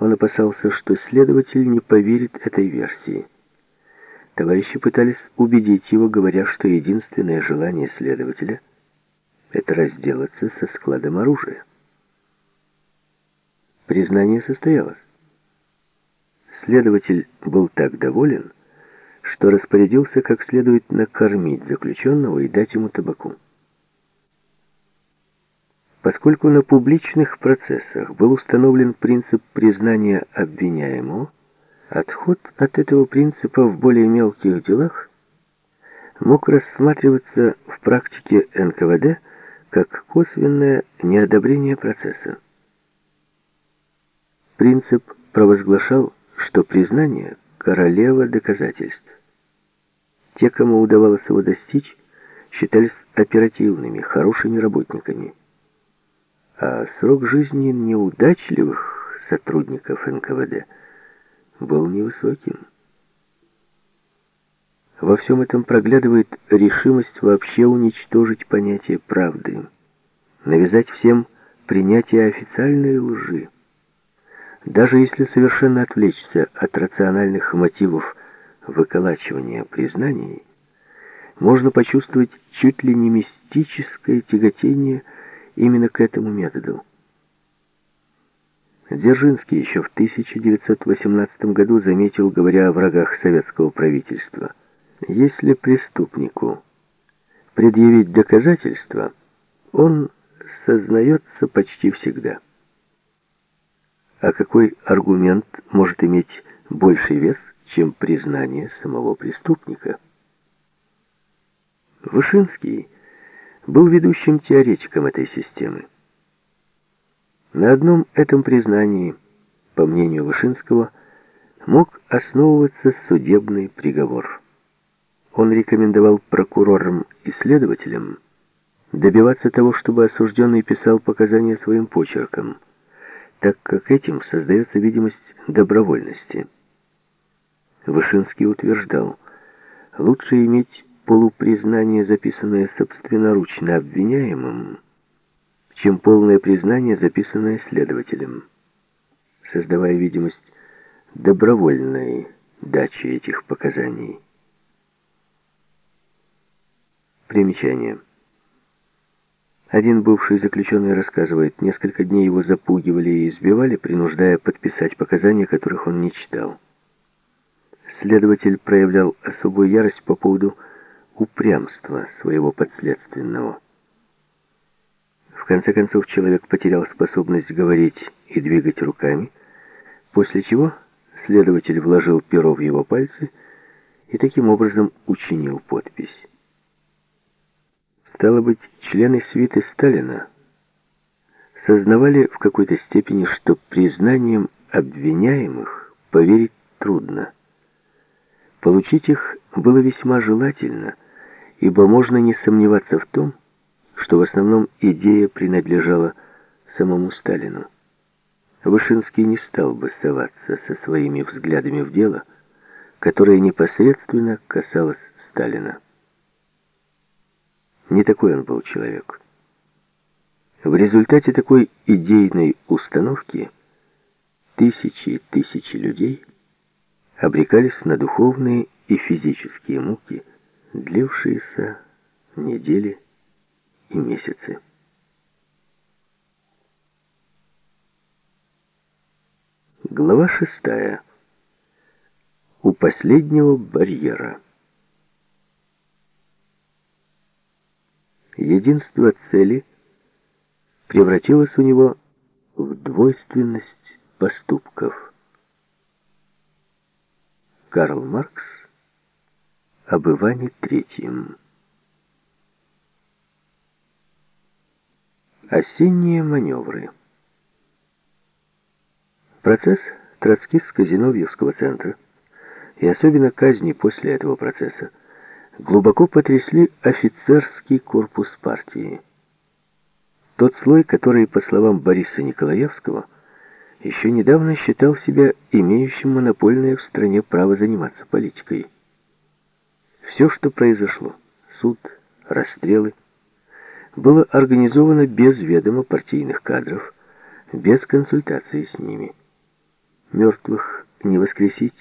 Он опасался, что следователь не поверит этой версии. Товарищи пытались убедить его, говоря, что единственное желание следователя — это разделаться со складом оружия. Признание состоялось. Следователь был так доволен, что распорядился как следует накормить заключенного и дать ему табаку. Поскольку на публичных процессах был установлен принцип признания обвиняемого, отход от этого принципа в более мелких делах мог рассматриваться в практике НКВД как косвенное неодобрение процесса. Принцип провозглашал, что признание – королева доказательств. Те, кому удавалось его достичь, считались оперативными, хорошими работниками. А срок жизни неудачливых сотрудников НКВД был невысоким. Во всем этом проглядывает решимость вообще уничтожить понятие правды, навязать всем принятие официальной лжи. Даже если совершенно отвлечься от рациональных мотивов выколачивания признаний, можно почувствовать чуть ли не мистическое тяготение именно к этому методу. Дзержинский еще в 1918 году заметил, говоря о врагах советского правительства, если преступнику предъявить доказательства, он сознается почти всегда. А какой аргумент может иметь больший вес, чем признание самого преступника? Вышинский был ведущим теоретиком этой системы. На одном этом признании, по мнению Вышинского, мог основываться судебный приговор. Он рекомендовал прокурорам и следователям добиваться того, чтобы осужденный писал показания своим почерком – так как этим создается видимость добровольности. Вышинский утверждал, лучше иметь полупризнание, записанное собственноручно обвиняемым, чем полное признание, записанное следователем, создавая видимость добровольной дачи этих показаний. Примечание. Один бывший заключенный рассказывает, несколько дней его запугивали и избивали, принуждая подписать показания, которых он не читал. Следователь проявлял особую ярость по поводу упрямства своего подследственного. В конце концов, человек потерял способность говорить и двигать руками, после чего следователь вложил перо в его пальцы и таким образом учинил подпись. Стало быть, члены свиты Сталина сознавали в какой-то степени, что признанием обвиняемых поверить трудно. Получить их было весьма желательно, ибо можно не сомневаться в том, что в основном идея принадлежала самому Сталину. Вышинский не стал бы соваться со своими взглядами в дело, которое непосредственно касалось Сталина. Не такой он был человек. В результате такой идейной установки тысячи и тысячи людей обрекались на духовные и физические муки, длившиеся недели и месяцы. Глава шестая. У последнего барьера. Единство цели превратилось у него в двойственность поступков. Карл Маркс об Иване Третьем. Осенние маневры. Процесс Троцкистско-Зиновьевского центра и особенно казни после этого процесса глубоко потрясли офицерский корпус партии. Тот слой, который, по словам Бориса Николаевского, еще недавно считал себя имеющим монопольное в стране право заниматься политикой. Все, что произошло, суд, расстрелы, было организовано без ведома партийных кадров, без консультации с ними. мертвых не воскресить,